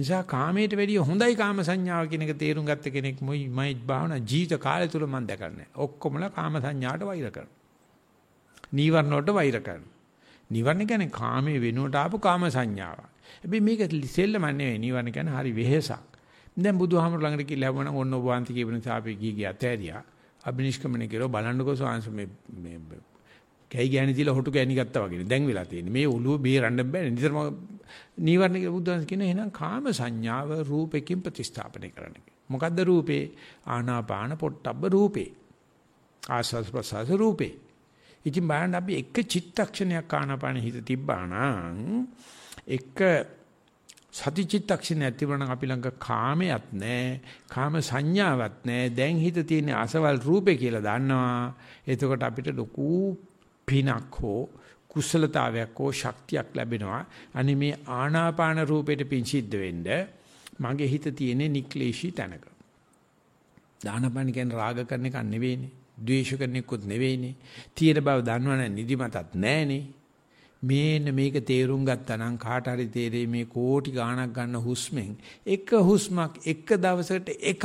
නිසා කාමයට වැඩිය හොඳයි කාම සංඥාව කියන එක තේරුම් ගත්ත කෙනෙක් මොයි මයි භාවනා ජීවිත කාලය තුල මම දැකන්නේ. ඔක්කොමලා කාම සංඥාට වෛර කරනවා. නීවරණ වලට වෛර කරනවා. නීවරණ කියන්නේ කාමයේ වෙනුවට ආපු කාම සංඥාවක්. හැබැයි මේක සෙල්ලම නෙවෙයි. නීවරණ කියන්නේ හරි වෙහෙසක්. දැන් බුදුහාමුදුර ළඟට කියලා ලැබුණා නම් ඔන්න ඔබ වන්ති කියපු නිසා අපි ගිය ගිය අතෑරියා. අබිනිෂ්ක්‍මණය කරෝ බලන්නකෝ සෝංශ මේ මේ කැයි ගෑණි තියලා හොටු ගෑණි ගත්තා වගේ දැන් වෙලා තියෙන්නේ. මේ ඔළුව බේරන්න බෑනේ. නිතරම නීවරණ කියලා බුදුන් කියන එහෙනම් කාම සංඥාව රූපෙකින් ප්‍රතිස්ථාපනය කරන්න. මොකද්ද රූපේ? ආනාපාන පොට්ටබ්බ රූපේ. ආස්වාස් ප්‍රසාස රූපේ. ඉතින් බලන්න අපි එක චිත්තක්ෂණයක් ආනාපාන හිත තිබ්බා නම් එක සති චිත්තක්ෂණයක් තිබුණා නම් අපි ළඟ කාමයක් නැහැ කාම සංඥාවක් නැහැ දැන් හිත තියෙන අසවල් රූපේ කියලා දන්නවා එතකොට අපිට ලොකු පිනක් හෝ කුසලතාවයක් හෝ ශක්තියක් ලැබෙනවා. අනේ මේ ආනාපාන රූපයට පිං සිද්ධ වෙන්න මගේ හිත තියෙන නික්ලේශී තැනක. දානපණ කියන්නේ රාග කරන එක නෙවෙයිනේ. ද්වේෂ කරන එකකුත් නෙවෙයිනේ. තියෙන බව දන්නවනේ නිදිමතත් නැහනේ. මේන මේක තේරුම් ගත්තා නම් කාට හරි තේරෙයි මේ කෝටි ගාණක් ගන්න හුස්මෙන්. එක හුස්මක් එක දවසකට එකක්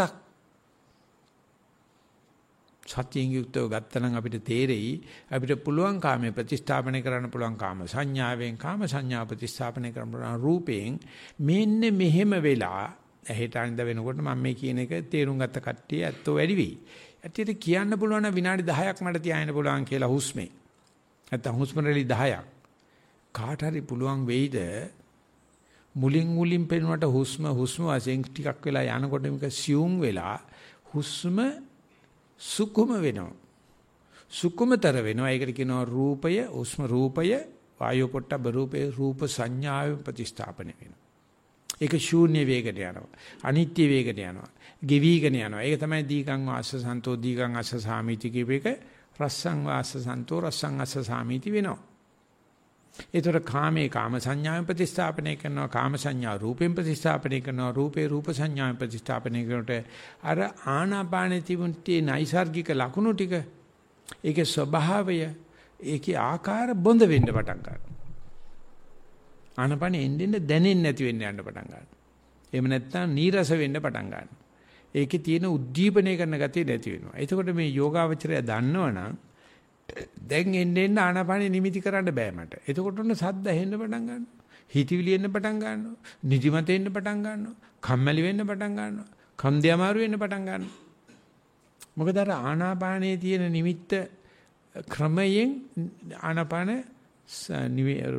සත්‍යයෙන් යුක්තව ගත්තනම් අපිට තේරෙයි අපිට පුළුවන් කාමයේ ප්‍රතිස්ථාපනය කරන්න පුළුවන් කාම සංඥාවෙන් කාම සංඥා ප්‍රතිස්ථාපනය කරන්න පුළුවන් රූපයෙන් මෙන්න මෙහෙම වෙලා ඇහෙට අනිද වෙනකොට මම මේ කියන එක තේරුම් ගත්ත කට්ටිය ඇත්තෝ වැඩි වෙයි. ඇත්තට කියන්න පුළුවන් විනාඩි 10ක් මට තියාගෙන පුළුවන් කියලා හුස්මේ. නැත්තම් හුස්ම රැලි 10ක්. කාට හරි පුළුවන් වෙයිද මුලින් මුලින් පෙනුනට හුස්ම හුස්ම වශයෙන් ටිකක් වෙලා යනකොට මේක සියුම් වෙලා හුස්ම සුකුම වෙනවා. සුකුමතර වෙනවා. ඒකට කියනවා රූපය හුස්ම රූපය වායු පොට්ටබ රූපේ රූප සංඥාවේ ප්‍රතිස්ථාපනය වෙනවා. ඒක ශූන්‍ය වේගයට යනවා. අනිත්‍ය වේගයට යනවා. ගෙවිගෙන යනවා. ඒක තමයි දීගං වාස්ස සන්තෝ දීගං අස්ස සාමීති කියප එක. රස්සං වාස්ස සන්තෝ රස්සං අස්ස සාමීති වෙනවා. ඒතර කාමේ කාම සංඥාවෙන් ප්‍රතිස්ථාපනය කරනවා කාම සංඥා රූපෙන් ප්‍රතිස්ථාපනය කරනවා රූපේ රූප සංඥාවෙන් ප්‍රතිස්ථාපනය කරනකොට අර ආනාපානෙ තිබුණේ නයිසાર્ගික ලක්ෂණ ටික ඒකේ ස්වභාවය ඒකේ ආකාර බොඳ වෙන්න පටන් ගන්නවා. ආනාපානෙ එන්නේ දැනෙන්නේ නැති වෙන්න යන්න පටන් ගන්නවා. එහෙම නැත්නම් නීරස වෙන්න පටන් ගන්නවා. ඒකේ තියෙන උද්දීපනය කරන ගතිය නැති වෙනවා. එතකොට මේ යෝගාවචරය දන්නවනම් දැන් එන්න එන්න ආනාපානෙ නිමිති කරන්න බෑ මට. එතකොට ඔන්න සද්ද ඇහෙන්න පටන් ගන්නවා. හිතවිලි එන්න පටන් ගන්නවා. නිදිමත එන්න පටන් ගන්නවා. කම්මැලි වෙන්න පටන් ගන්නවා. කන්දේ අමාරු වෙන්න පටන් ගන්නවා. මොකද අර ආනාපානයේ තියෙන නිමිත්ත ක්‍රමයෙන් ආනාපාන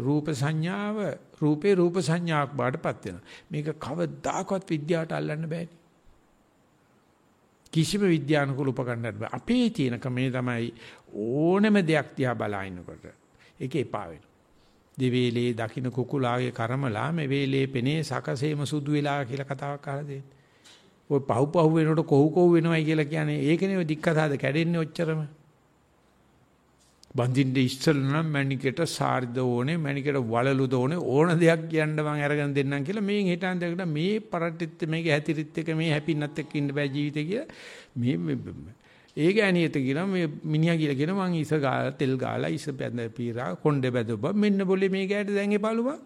රූප සංඥාව රූපේ රූප සංඥාවක් බාටපත් වෙනවා. මේක කවදාකවත් විද්‍යාවට අල්ලන්න බෑනේ. කිසිම විද්‍යානුකූල උපකරණයක් බෑ. අපේ තියෙන ක්‍රමේ තමයි ඕනම දෙයක් දිහා බලනකොට ඒක එපා වෙනවා. දෙවේලේ දකින්න කුකුලාගේ කර්මලා මේ වේලේ පෙනේ සකසේම සුදු වෙලා කියලා කතාවක් අහලා දෙන්න. ඔය පහු පහු වෙනකොට කොහු කොහු වෙනවයි කියලා කියන්නේ ඒකනේ ඔය දික්කතාද කැඩෙන්නේ ඔච්චරම. බඳින්න ඉස්සෙල් නම් මැනිකේට සාරිද ඕනේ මැනිකේට වලලුද ඕනේ ඕන දෙයක් කියන්න මම අරගෙන දෙන්නම් කියලා මේ හිටන් දෙකට මේ පරටිත් මේක හැතිරිත් එක මේ හැපින්නත් එක්ක ඉන්න බෑ ජීවිතේ කියලා. මේ ඒ ගෑණියට කියනවා මේ මිනිහා කියලා කියනවා මං ඉස ගාලා තෙල් ගාලා ඉස බැඳ පීරා කොණ්ඩේ බැඳුවා. මෙන්න બોලේ මේ ගෑට දැන් එපාලුවා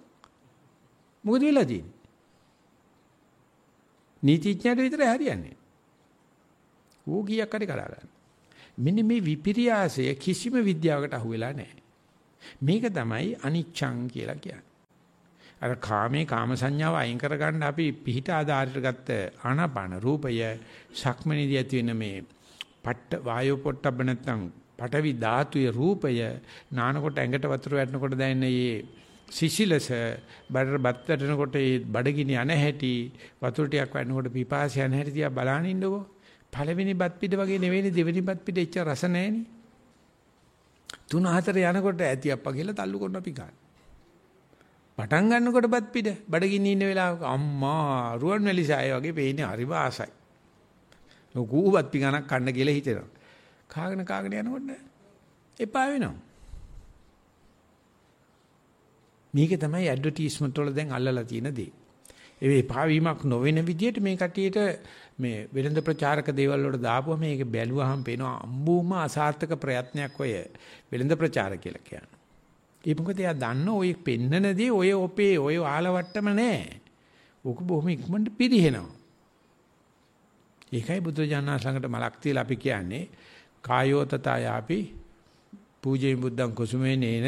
මොකද වෙලා තියෙන්නේ? නීතිඥයට විතරයි හරියන්නේ. ඌ කීයක් හරි කරා ගන්න මෙන්න මේ විපිරියාසය කිසිම විද්‍යාවකට අහු වෙලා නැහැ. මේක තමයි අනිච්ඡං කියලා කියන්නේ. අර කාමේ කාම සංඥාව අයින් කරගන්න අපි පිහිට ආධාරයට ගත්ත ආනාපාන රූපය සක්මනේදී ඇති වෙන මේ පට්ට වායෝ පොට්ටබ්බ නැත්තම් පටවි ධාතුයේ රූපය නානකොට ඇඟට වතුර වැටෙනකොට දැනෙන මේ සිසිලස බඩ බත් වැටෙනකොට ඒ බඩගිනි යන හැටි වතුර ටිකක් වැටෙනකොට පිපාසය යන හැටි තියා බලන ඉන්නකෝ පළවෙනි බත් පිට වගේ නෙවෙයිනේ දෙවෙනි බත් පිට එච්ච රස නැහෙනේ. තුන හතර යනකොට ඇති අප්පා කියලා තල්ලු කරන අපි ගන්න. පටන් ගන්නකොට බත් පිට බඩගින්න ඉන්න වෙලාවක අම්මා රුවන්වැලි සාය වගේ පේන්නේ හරි වාසයි. ලොකු බත් පිඟානක් කන්න කියලා හිතෙනවා. කාගෙන කාගෙන යනකොට එපා වෙනවා. මේක තමයි ඇඩ්වර්ටයිස්මන්ට් වල දැන් අල්ලලා තියෙන දේ. ඒ එපා වීමක් නොවන විදිහට මේ කටියට මේ වෙළඳ ප්‍රචාරක දේවල් වලට දාපුවම මේක බැලුවහම පේනවා අම්බුම අසාර්ථක ප්‍රයත්නයක් ඔය වෙළඳ ප්‍රචාර කියලා කියන්නේ. ඒ මොකද එයා දන්න ඔය පෙන්නනදී ඔය ඔපේ ඔය ආලවට්ටම නෑ. ඕක බොහොම ඉක්මනට පිරිහෙනවා. ඒකයි බුදුජානනා ළඟට මලක් තියලා අපි කියන්නේ කායෝ තතයාපි පූජේ බුද්ධං කුසුමේ නේන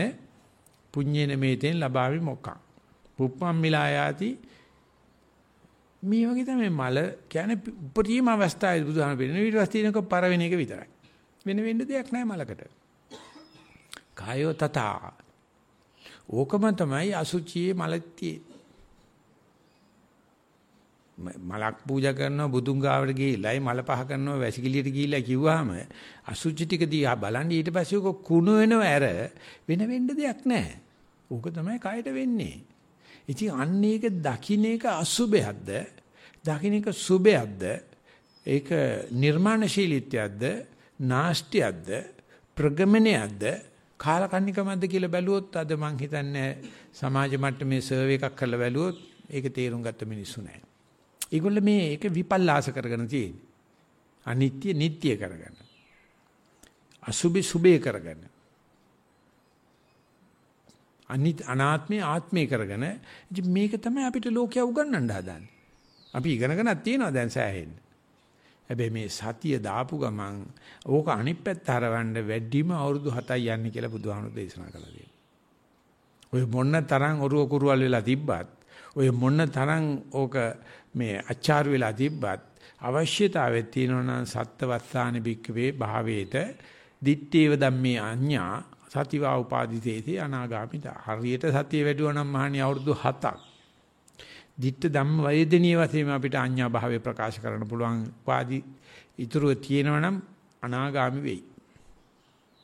පුඤ්ඤේන මේතෙන් ලබාවි මොක්කං. පුප්පම් මිලායාති මේ වගේ තමයි මල කියන්නේ උපරිම අවස්ථාවේ බුදුහාම පිළින ඊට පස්සේ තියෙනක පර වෙන එක විතරයි. වෙන වෙන්න දෙයක් නැහැ මලකට. කායෝ තතා. ඕකම තමයි අසුචියේ මලතියේ. මලක් පූජා කරනවා බුදුන් ගාවට ගිහිල්ලායි මල පහ කරනවා වැසිකිළියට ගිහිල්ලා කිව්වහම අසුචි ටික දිහා බලන් ඊට පස්සේ ඔක කුණු වෙනව ඇර වෙන වෙන්න දෙයක් නැහැ. ඕක තමයි කයට වෙන්නේ. ඉතින් අන්න ඒක දකින්න එක අසුබයක්ද? දකින්න එක සුබයක්ද? ඒක නිර්මාණශීලීත්වයක්ද? නාස්තියක්ද? ප්‍රගමනයක්ද? කාලකන්නිකමක්ද කියලා බැලුවොත් අද මං හිතන්නේ සමාජ මට්ටමේ සර්වේ එකක් කරලා බැලුවොත් ඒක තේරුම් ගත්ත මිනිස්සු නැහැ. ඒගොල්ල මේ ඒක විපල්ලාස කරගෙන තියෙන්නේ. අනිත්‍ය නිට්ටය කරගෙන. අසුභි සුභේ කරගෙන. අනිත් අනාත්මේ ආත්මේ කරගෙන මේක තමයි අපිට ලෝකයා උගන්වන්න හදන්නේ. අපි ඉගෙනගෙනත් තියෙනවා දැන් සෑහෙන්න. හැබැයි මේ සතිය දාපු ගමන් ඕක අනිත් පැත්ත හරවන්න වැඩිම අවුරුදු 7යි යන්නේ කියලා බුදුහාමුදුරු දේශනා කළා තියෙනවා. ඔය මොන්න තරම් ඔරුව කුරුවල් වෙලා තිබ්බත් ඔය මොන්න තරම් ඕක මේ අච්චාරු වෙලා තිබ්බත් අවශ්‍යතාවය තියෙනවා නම් සත්වස්සානි බික්කවේ භාවේත දිත්තේව ධම්මේ අඤ්ඤා සතිවා උපාදිතේති අනාගාමිතා හරියට සතිය වැඩුවා නම් මහණි අවුරුදු 7ක් දිත්ත ධම්ම වේදනීය වශයෙන් අපිට අඤ්ඤා භාවය ප්‍රකාශ කරන්න පුළුවන් උපාදි ඉතුරුව තියෙනවා නම් අනාගාමි වෙයි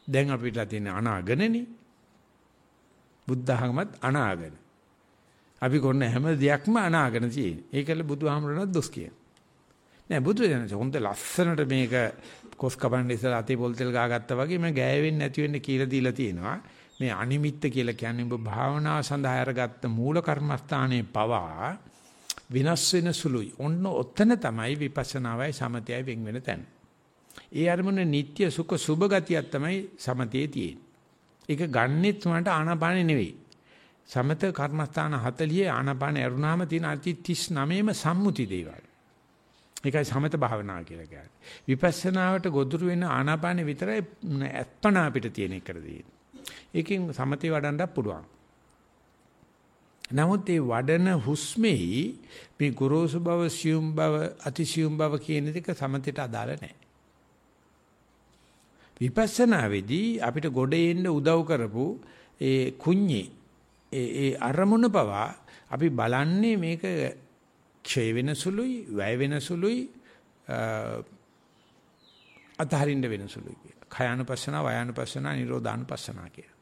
දැන් අපිට තියෙන අනාගනනේ බුද්ධහමත් අනාගන අපි කරන හැම දෙයක්ම අනාගෙන තියෙන. ඒකල බුදුහාමරණත් දොස් කියන. නෑ බුදු දහම හොඳ ලස්සනට මේක කොස් කපන්න ඉස්සලා අතේ පොල් තෙල් ගාගත්තා වගේ මම ගෑවෙන්නේ නැති වෙන්න කියලා දීලා තියෙනවා. මේ අනිමිත්ත කියලා කියන්නේ ඔබ භාවනාව සඳහා අරගත්ත මූල කර්මස්ථානයේ පවා විනාශ වෙන සුළුයි. ඔන්න ඔතන තමයි විපස්සනාවයි සමතයයි වෙන් වෙන තැන. ඒ අරමුණ නিত্য සුඛ සුභ ගතියක් තමයි සමතේ තියෙන්නේ. ඒක ගන්නෙත් උනට ආනාපානෙ නෙවෙයි. සමත කර්මස්ථාන 40 ආනාපාන ඇරුණාම තියෙන අති 39ම සම්මුති දේවල්. ඒකයි සමත භාවනාව කියලා කියන්නේ. විපස්සනාවට ගොදුරු වෙන ආනාපානෙ විතරයි අත්පනා අපිට තියෙන එකට තියෙන්නේ. ඒකෙන් සමතේ වඩන්නත් පුළුවන්. නමුත් මේ වඩන හුස්මෙහි මේ ගොරෝසු බව, සියුම් බව, අතිසියුම් බව කියන දෙක සමතේට අදාළ නැහැ. විපස්සනාවේදී අපිට ගොඩ එන්න උදව් කරපු ඒ කුඤ්ඤේ ඒ ඒ අරමුණ පවා අපි බලන්නේ මේක ක්ෂය වෙන සුළුයි, වැය වෙන සුළුයි, අතහරින්න වෙන සුළුයි කියලා. khයානුපස්සන, වයානුපස්සන, නිරෝධානුපස්සන කියලා.